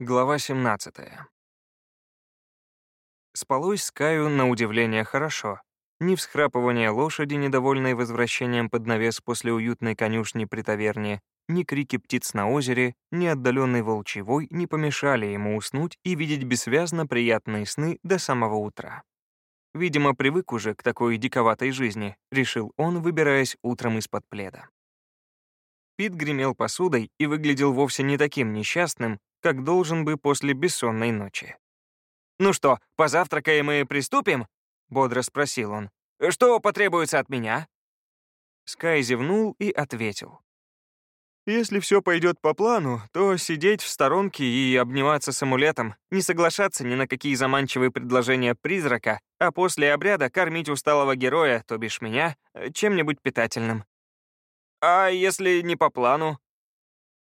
Глава 17. Спалось Скаю на удивление хорошо. Ни всхрапывание лошади, недовольной возвращением под навес после уютной конюшни при таверне, ни крики птиц на озере, ни отдаленный волчий вой не помешали ему уснуть и видеть бессвязно приятные сны до самого утра. Видимо, привык уже к такой диковатой жизни, решил он, выбираясь утром из-под пледа. Пит гремел посудой и выглядел вовсе не таким несчастным, как должен бы после бессонной ночи. «Ну что, позавтракаем и приступим?» — бодро спросил он. «Что потребуется от меня?» Скай зевнул и ответил. «Если все пойдет по плану, то сидеть в сторонке и обниматься с амулетом, не соглашаться ни на какие заманчивые предложения призрака, а после обряда кормить усталого героя, то бишь меня, чем-нибудь питательным». «А если не по плану?»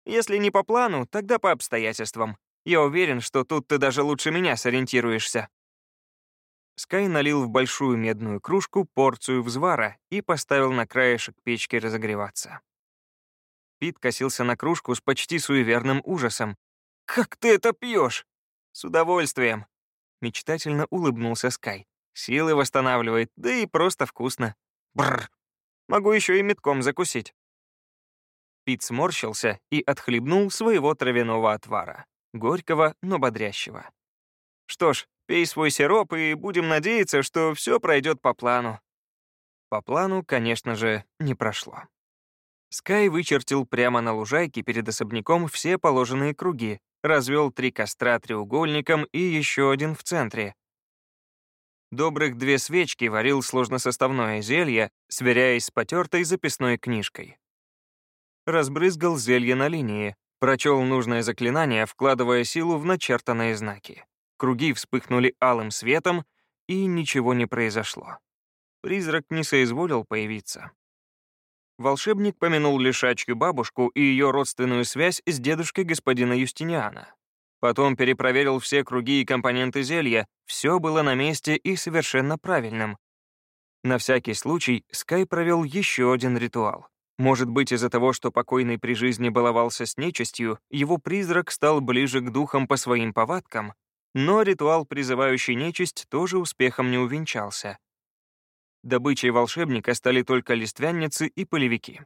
Если не по плану, тогда по обстоятельствам. Я уверен, что тут ты даже лучше меня сориентируешься». Скай налил в большую медную кружку порцию взвара и поставил на краешек печки разогреваться. Пит косился на кружку с почти суеверным ужасом. «Как ты это пьешь?» «С удовольствием!» Мечтательно улыбнулся Скай. «Силы восстанавливает, да и просто вкусно. Бррр! Могу еще и метком закусить». Пит сморщился и отхлебнул своего травяного отвара. Горького, но бодрящего. Что ж, пей свой сироп и будем надеяться, что все пройдет по плану. По плану, конечно же, не прошло. Скай вычертил прямо на лужайке перед особняком все положенные круги, развел три костра треугольником и еще один в центре. Добрых две свечки варил сложносоставное зелье, сверяясь с потертой записной книжкой разбрызгал зелье на линии, прочел нужное заклинание, вкладывая силу в начертанные знаки. Круги вспыхнули алым светом, и ничего не произошло. Призрак не соизволил появиться. Волшебник помянул лишачью бабушку и ее родственную связь с дедушкой господина Юстиниана. Потом перепроверил все круги и компоненты зелья, все было на месте и совершенно правильным. На всякий случай Скай провел еще один ритуал. Может быть, из-за того, что покойный при жизни баловался с нечистью, его призрак стал ближе к духам по своим повадкам, но ритуал, призывающий нечисть, тоже успехом не увенчался. Добычей волшебника стали только листвянницы и полевики.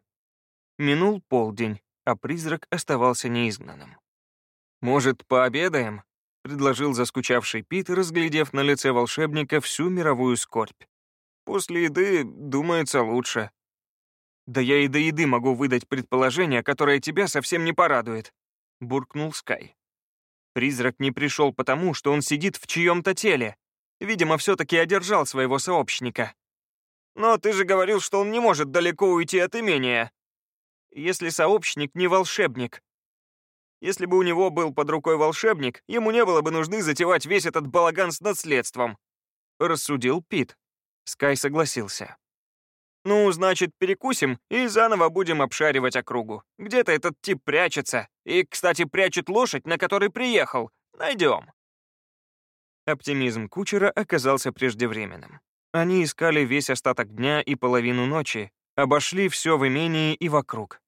Минул полдень, а призрак оставался неизгнанным. «Может, пообедаем?» — предложил заскучавший Пит, разглядев на лице волшебника всю мировую скорбь. «После еды, думается, лучше», «Да я и до еды могу выдать предположение, которое тебя совсем не порадует», — буркнул Скай. Призрак не пришел потому, что он сидит в чьем-то теле. Видимо, все-таки одержал своего сообщника. «Но ты же говорил, что он не может далеко уйти от имения. Если сообщник не волшебник. Если бы у него был под рукой волшебник, ему не было бы нужды затевать весь этот балаган с наследством», — рассудил Пит. Скай согласился. «Ну, значит, перекусим и заново будем обшаривать округу. Где-то этот тип прячется. И, кстати, прячет лошадь, на которой приехал. Найдем». Оптимизм кучера оказался преждевременным. Они искали весь остаток дня и половину ночи, обошли все в имении и вокруг.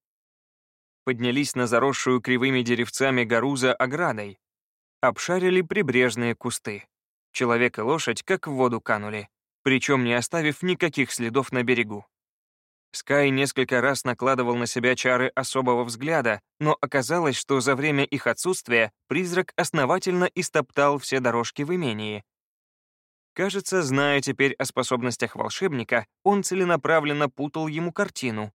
Поднялись на заросшую кривыми деревцами гору за оградой. Обшарили прибрежные кусты. Человек и лошадь как в воду канули причем не оставив никаких следов на берегу. Скай несколько раз накладывал на себя чары особого взгляда, но оказалось, что за время их отсутствия призрак основательно истоптал все дорожки в имении. Кажется, зная теперь о способностях волшебника, он целенаправленно путал ему картину.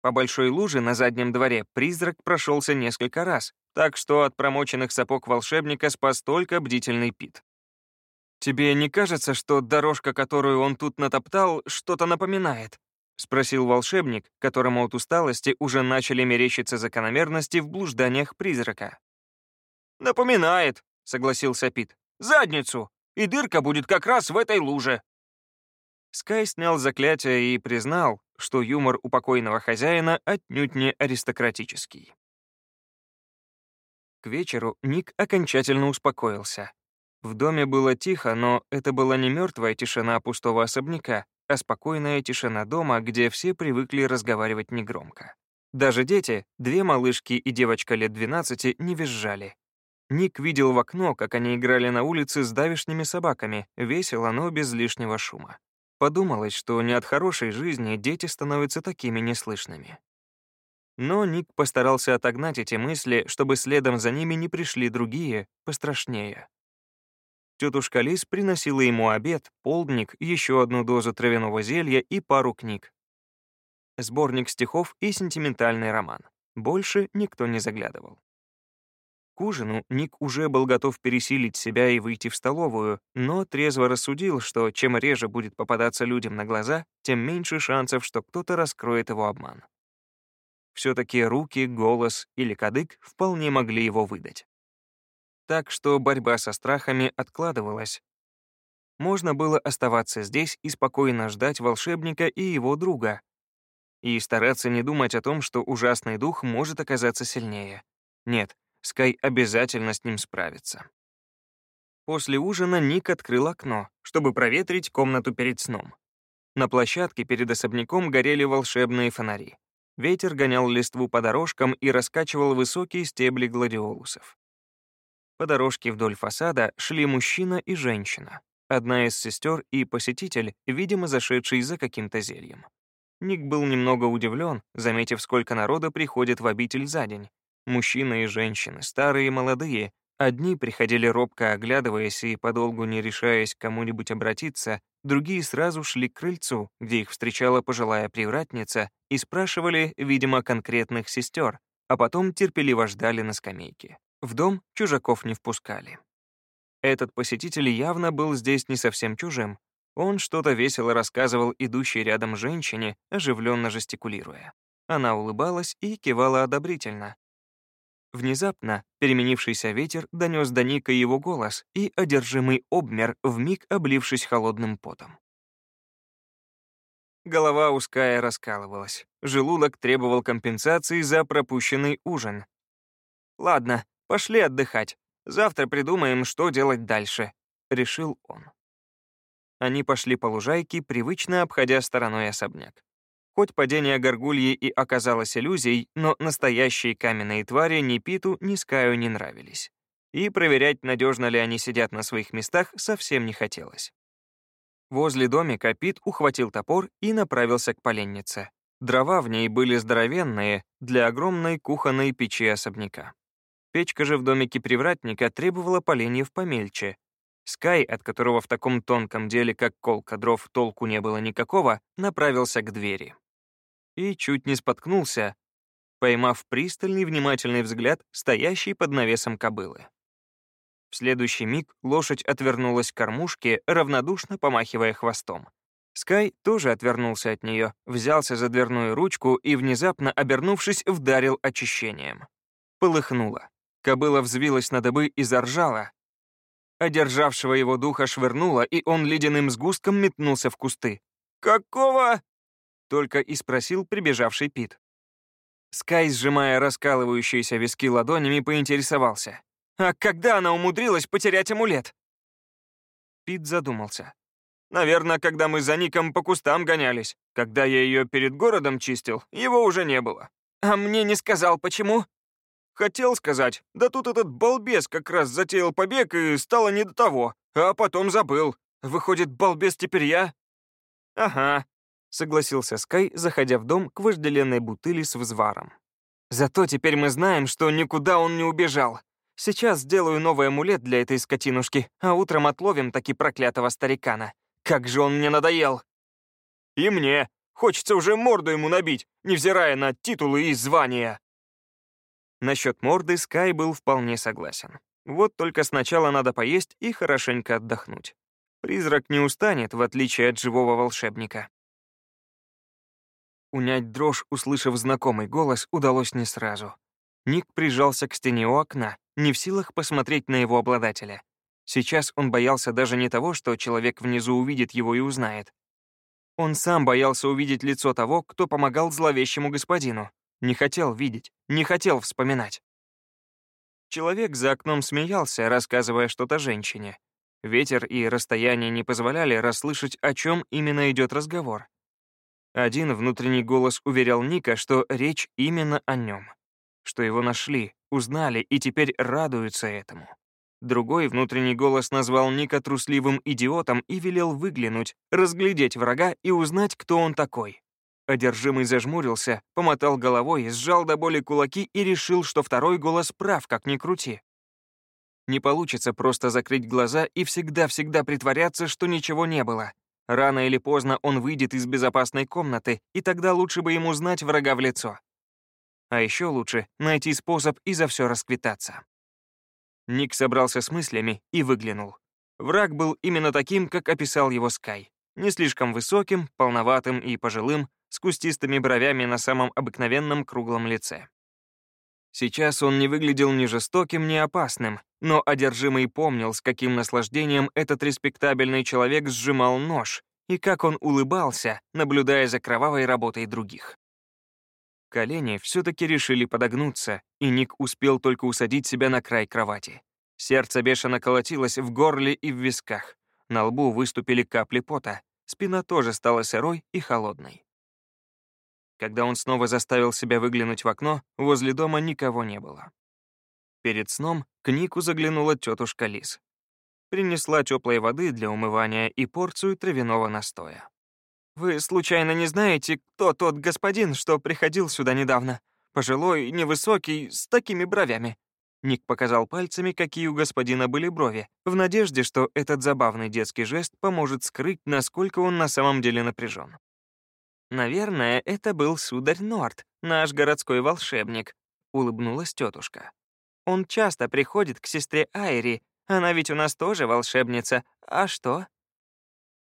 По большой луже на заднем дворе призрак прошелся несколько раз, так что от промоченных сапог волшебника спас только бдительный Пит. «Тебе не кажется, что дорожка, которую он тут натоптал, что-то напоминает?» — спросил волшебник, которому от усталости уже начали мерещиться закономерности в блужданиях призрака. «Напоминает», — согласился Пит. «Задницу! И дырка будет как раз в этой луже». Скай снял заклятие и признал, что юмор у покойного хозяина отнюдь не аристократический. К вечеру Ник окончательно успокоился. В доме было тихо, но это была не мертвая тишина пустого особняка, а спокойная тишина дома, где все привыкли разговаривать негромко. Даже дети, две малышки и девочка лет 12, не визжали. Ник видел в окно, как они играли на улице с давишними собаками, весело, но без лишнего шума. Подумалось, что не от хорошей жизни дети становятся такими неслышными. Но Ник постарался отогнать эти мысли, чтобы следом за ними не пришли другие, пострашнее. Тетушка Лис приносила ему обед, полдник, еще одну дозу травяного зелья и пару книг. Сборник стихов и сентиментальный роман. Больше никто не заглядывал. К ужину Ник уже был готов пересилить себя и выйти в столовую, но трезво рассудил, что чем реже будет попадаться людям на глаза, тем меньше шансов, что кто-то раскроет его обман. Все-таки руки, голос или кадык вполне могли его выдать. Так что борьба со страхами откладывалась. Можно было оставаться здесь и спокойно ждать волшебника и его друга, и стараться не думать о том, что ужасный дух может оказаться сильнее. Нет, Скай обязательно с ним справится. После ужина Ник открыл окно, чтобы проветрить комнату перед сном. На площадке перед особняком горели волшебные фонари. Ветер гонял листву по дорожкам и раскачивал высокие стебли гладиолусов. По дорожке вдоль фасада шли мужчина и женщина. Одна из сестер и посетитель, видимо, зашедший за каким-то зельем. Ник был немного удивлен, заметив, сколько народа приходит в обитель за день, Мужчины и женщины, старые и молодые, одни приходили робко оглядываясь и подолгу не решаясь к кому-нибудь обратиться, другие сразу шли к крыльцу, где их встречала пожилая привратница, и спрашивали, видимо, конкретных сестер, а потом терпеливо ждали на скамейке. В дом чужаков не впускали. Этот посетитель явно был здесь не совсем чужим. Он что-то весело рассказывал идущей рядом женщине, оживленно жестикулируя. Она улыбалась и кивала одобрительно, Внезапно переменившийся ветер донес до Ника его голос, и одержимый обмер, вмиг облившись холодным потом. Голова узкая раскалывалась. Желудок требовал компенсации за пропущенный ужин. «Ладно, пошли отдыхать. Завтра придумаем, что делать дальше», — решил он. Они пошли по лужайке, привычно обходя стороной особняк. Хоть падение горгульи и оказалось иллюзией, но настоящие каменные твари ни Питу, ни Скаю не нравились. И проверять, надежно ли они сидят на своих местах, совсем не хотелось. Возле домика Пит ухватил топор и направился к поленнице. Дрова в ней были здоровенные для огромной кухонной печи особняка. Печка же в домике привратника требовала поленьев помельче. Скай, от которого в таком тонком деле, как колка дров, толку не было никакого, направился к двери и чуть не споткнулся, поймав пристальный внимательный взгляд стоящий под навесом кобылы. В следующий миг лошадь отвернулась к кормушке, равнодушно помахивая хвостом. Скай тоже отвернулся от нее, взялся за дверную ручку и, внезапно обернувшись, вдарил очищением. Полыхнуло. Кобыла взвилась на дыбы и заржала. Одержавшего его духа швырнуло, и он ледяным сгустком метнулся в кусты. «Какого?» Только и спросил прибежавший Пит. Скай, сжимая раскалывающиеся виски ладонями, поинтересовался. «А когда она умудрилась потерять амулет?» Пит задумался. «Наверное, когда мы за Ником по кустам гонялись. Когда я ее перед городом чистил, его уже не было. А мне не сказал, почему?» «Хотел сказать, да тут этот балбес как раз затеял побег и стало не до того, а потом забыл. Выходит, балбес теперь я?» «Ага, — согласился Скай, заходя в дом к вожделенной бутыли с взваром. «Зато теперь мы знаем, что никуда он не убежал. Сейчас сделаю новый амулет для этой скотинушки, а утром отловим таки проклятого старикана. Как же он мне надоел!» «И мне. Хочется уже морду ему набить, невзирая на титулы и звания». Насчет морды Скай был вполне согласен. Вот только сначала надо поесть и хорошенько отдохнуть. Призрак не устанет, в отличие от живого волшебника. Унять дрожь, услышав знакомый голос, удалось не сразу. Ник прижался к стене у окна, не в силах посмотреть на его обладателя. Сейчас он боялся даже не того, что человек внизу увидит его и узнает. Он сам боялся увидеть лицо того, кто помогал зловещему господину. Не хотел видеть, не хотел вспоминать. Человек за окном смеялся, рассказывая что-то женщине. Ветер и расстояние не позволяли расслышать, о чем именно идет разговор. Один внутренний голос уверял Ника, что речь именно о нем, что его нашли, узнали и теперь радуются этому. Другой внутренний голос назвал Ника трусливым идиотом и велел выглянуть, разглядеть врага и узнать, кто он такой. Одержимый зажмурился, помотал головой, сжал до боли кулаки и решил, что второй голос прав, как ни крути. Не получится просто закрыть глаза и всегда-всегда притворяться, что ничего не было. Рано или поздно он выйдет из безопасной комнаты, и тогда лучше бы ему знать врага в лицо. А еще лучше найти способ и за все расквитаться. Ник собрался с мыслями и выглянул. Враг был именно таким, как описал его Скай. Не слишком высоким, полноватым и пожилым, с кустистыми бровями на самом обыкновенном круглом лице. Сейчас он не выглядел ни жестоким, ни опасным, но одержимый помнил, с каким наслаждением этот респектабельный человек сжимал нож и как он улыбался, наблюдая за кровавой работой других. Колени все-таки решили подогнуться, и Ник успел только усадить себя на край кровати. Сердце бешено колотилось в горле и в висках. На лбу выступили капли пота. Спина тоже стала сырой и холодной. Когда он снова заставил себя выглянуть в окно, возле дома никого не было. Перед сном к Нику заглянула тетушка Лис. Принесла теплой воды для умывания и порцию травяного настоя. «Вы случайно не знаете, кто тот господин, что приходил сюда недавно? Пожилой, невысокий, с такими бровями?» Ник показал пальцами, какие у господина были брови, в надежде, что этот забавный детский жест поможет скрыть, насколько он на самом деле напряжен. «Наверное, это был сударь Норт, наш городской волшебник», — улыбнулась тетушка. «Он часто приходит к сестре Айри. Она ведь у нас тоже волшебница. А что?»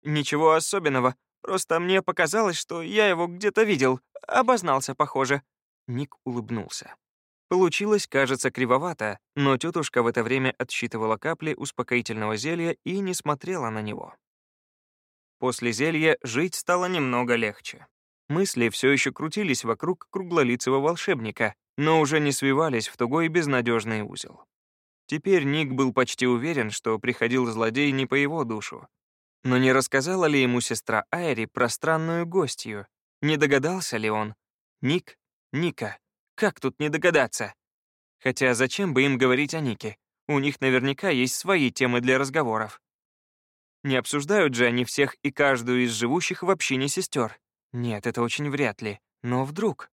«Ничего особенного. Просто мне показалось, что я его где-то видел. Обознался, похоже». Ник улыбнулся. Получилось, кажется, кривовато, но тетушка в это время отсчитывала капли успокоительного зелья и не смотрела на него. После зелья жить стало немного легче. Мысли все еще крутились вокруг круглолицего волшебника, но уже не свивались в тугой безнадежный узел. Теперь Ник был почти уверен, что приходил злодей не по его душу. Но не рассказала ли ему сестра Айри про странную гостью? Не догадался ли он? Ник? Ника? Как тут не догадаться? Хотя зачем бы им говорить о Нике? У них наверняка есть свои темы для разговоров. Не обсуждают же они всех и каждую из живущих в общине сестер. Нет, это очень вряд ли. Но вдруг...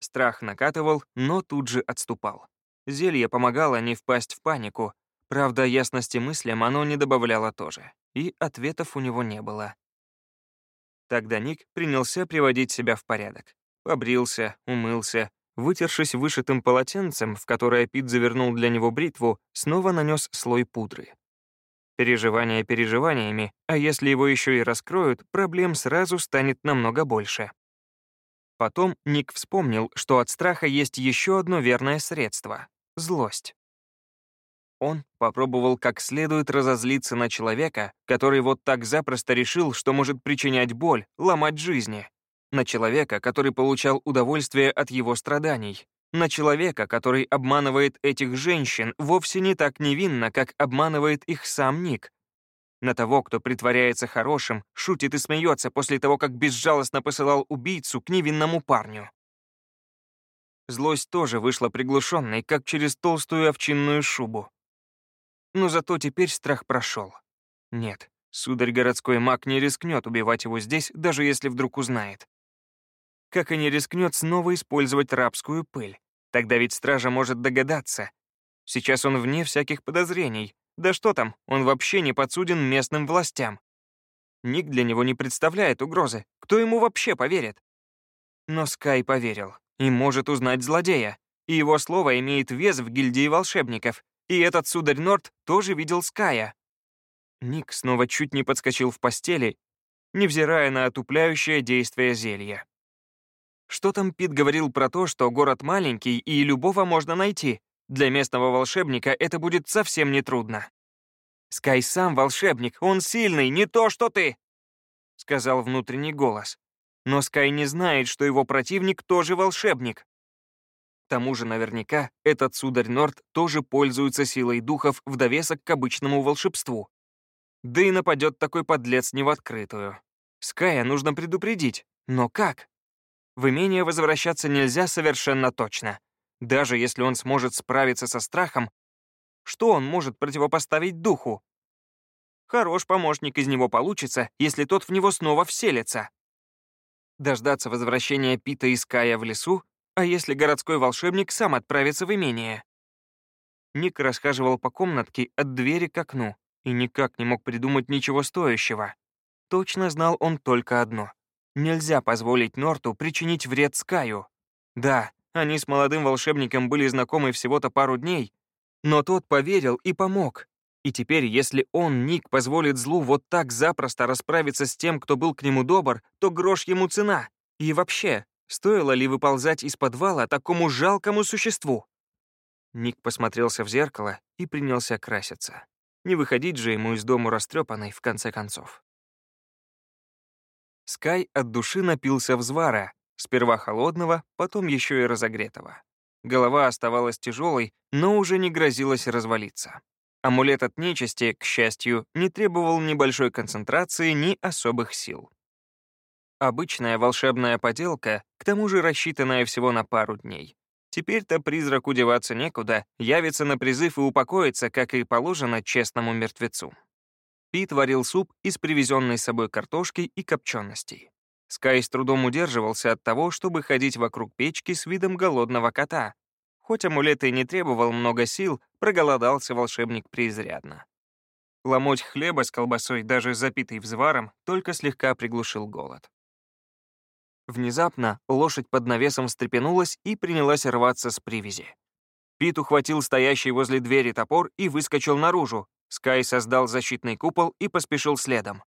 Страх накатывал, но тут же отступал. Зелье помогало не впасть в панику. Правда, ясности мыслям оно не добавляло тоже. И ответов у него не было. Тогда Ник принялся приводить себя в порядок. Побрился, умылся, вытершись вышитым полотенцем, в которое Пит завернул для него бритву, снова нанес слой пудры. Переживания переживаниями, а если его еще и раскроют, проблем сразу станет намного больше. Потом Ник вспомнил, что от страха есть еще одно верное средство — злость. Он попробовал как следует разозлиться на человека, который вот так запросто решил, что может причинять боль, ломать жизни. На человека, который получал удовольствие от его страданий на человека, который обманывает этих женщин, вовсе не так невинно, как обманывает их сам Ник. На того, кто притворяется хорошим, шутит и смеется после того, как безжалостно посылал убийцу к невинному парню. Злость тоже вышла приглушенной, как через толстую овчинную шубу. Но зато теперь страх прошел. Нет, сударь городской маг не рискнет убивать его здесь, даже если вдруг узнает как и не рискнет снова использовать рабскую пыль. Тогда ведь стража может догадаться. Сейчас он вне всяких подозрений. Да что там, он вообще не подсуден местным властям. Ник для него не представляет угрозы. Кто ему вообще поверит? Но Скай поверил и может узнать злодея. И его слово имеет вес в гильдии волшебников. И этот сударь Норт тоже видел Ская. Ник снова чуть не подскочил в постели, невзирая на отупляющее действие зелья. Что там Пит говорил про то, что город маленький и любого можно найти? Для местного волшебника это будет совсем нетрудно. «Скай сам волшебник, он сильный, не то что ты!» — сказал внутренний голос. Но Скай не знает, что его противник тоже волшебник. К тому же наверняка этот сударь Норт тоже пользуется силой духов в довесок к обычному волшебству. Да и нападет такой подлец не в открытую. Ская нужно предупредить, но как? В имение возвращаться нельзя совершенно точно. Даже если он сможет справиться со страхом, что он может противопоставить духу? Хорош помощник из него получится, если тот в него снова вселится. Дождаться возвращения Пита и Ская в лесу, а если городской волшебник сам отправится в имение? Ник расхаживал по комнатке от двери к окну и никак не мог придумать ничего стоящего. Точно знал он только одно. Нельзя позволить Норту причинить вред Скаю. Да, они с молодым волшебником были знакомы всего-то пару дней, но тот поверил и помог, и теперь, если он, Ник, позволит злу вот так запросто расправиться с тем, кто был к нему добр, то грош ему цена. И вообще, стоило ли выползать из подвала такому жалкому существу? Ник посмотрелся в зеркало и принялся краситься. Не выходить же ему из дома растрепанной, в конце концов. Скай от души напился взвара, сперва холодного, потом еще и разогретого. Голова оставалась тяжелой, но уже не грозилась развалиться. Амулет от нечисти, к счастью, не требовал ни большой концентрации, ни особых сил. Обычная волшебная поделка, к тому же рассчитанная всего на пару дней. Теперь-то призраку деваться некуда, явится на призыв и упокоится, как и положено честному мертвецу. Пит варил суп из привезенной с собой картошки и копченостей. Скай с трудом удерживался от того, чтобы ходить вокруг печки с видом голодного кота, Хоть амулет и не требовал много сил, проголодался волшебник преизрядно. Ломоть хлеба с колбасой, даже запитый взваром, только слегка приглушил голод. Внезапно лошадь под навесом встрепенулась и принялась рваться с привязи. Пит ухватил стоящий возле двери топор и выскочил наружу. Скай создал защитный купол и поспешил следом.